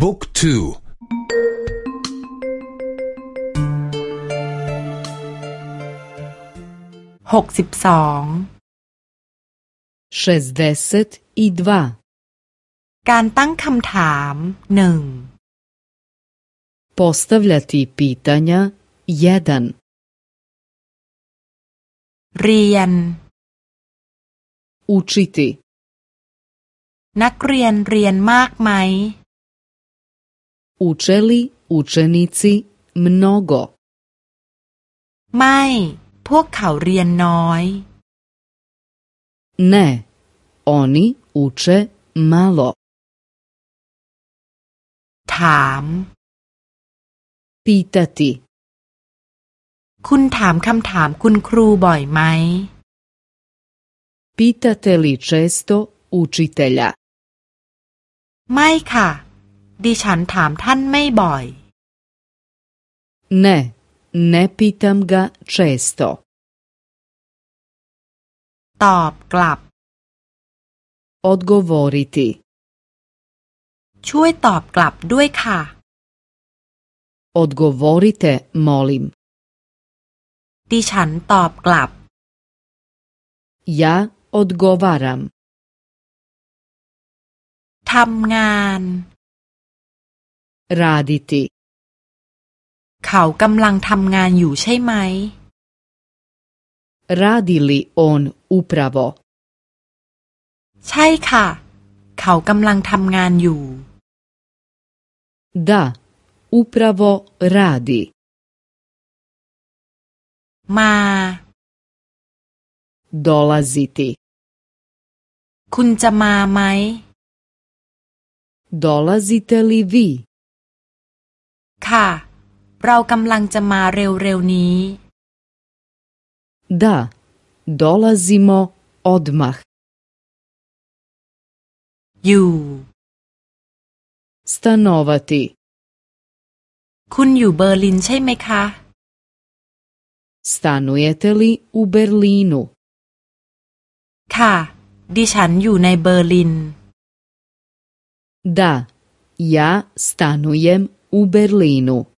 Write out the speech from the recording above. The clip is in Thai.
บุ๊กทูหกสิบสองการตั้งคำถามหนึ่ง Postavljati pitanja 1. เรียน Učiti นักเรียนเรียนมากไหม Uče li učenici mnogo? ไม่ พวกเขาเรียนน้อย Ne, oni uče malo. ถาม Pitati คุณถามคำถามคุณครูบ่อยไหม Pitate li često učitelja? ไม่ค่ะ ดิฉันถามท่านไม่บ่อย Ne, ne pitam ga često. ตอบกลับ Odgovoriti. ช่วยตอบกลับด้วยค่ะ Odgovorite, molim. ดิฉันตอบกลับ Ja odgovaram. ทำงาน Raditi. เขากำลังทำงานอยู่ใช่ไหม Radi li on upravo? ใช่ค่ะ เขากำลังทำงานอยู่ Da, upravo radi. มา Dolaziti. คุณจะมาไหม Dolazite li vi? ค่ะ เรากำลังจะมาเร็วๆนี้ Da, dolazimo odmah. อยู่ Stanovati. คุณอยู่เบอร์ลินใช่ไหมคะ Stanujete li u Berlinu? ค่ะ ดิฉันอยู่ในเบอร์ลิน Da, ja stanujem u Berlinu.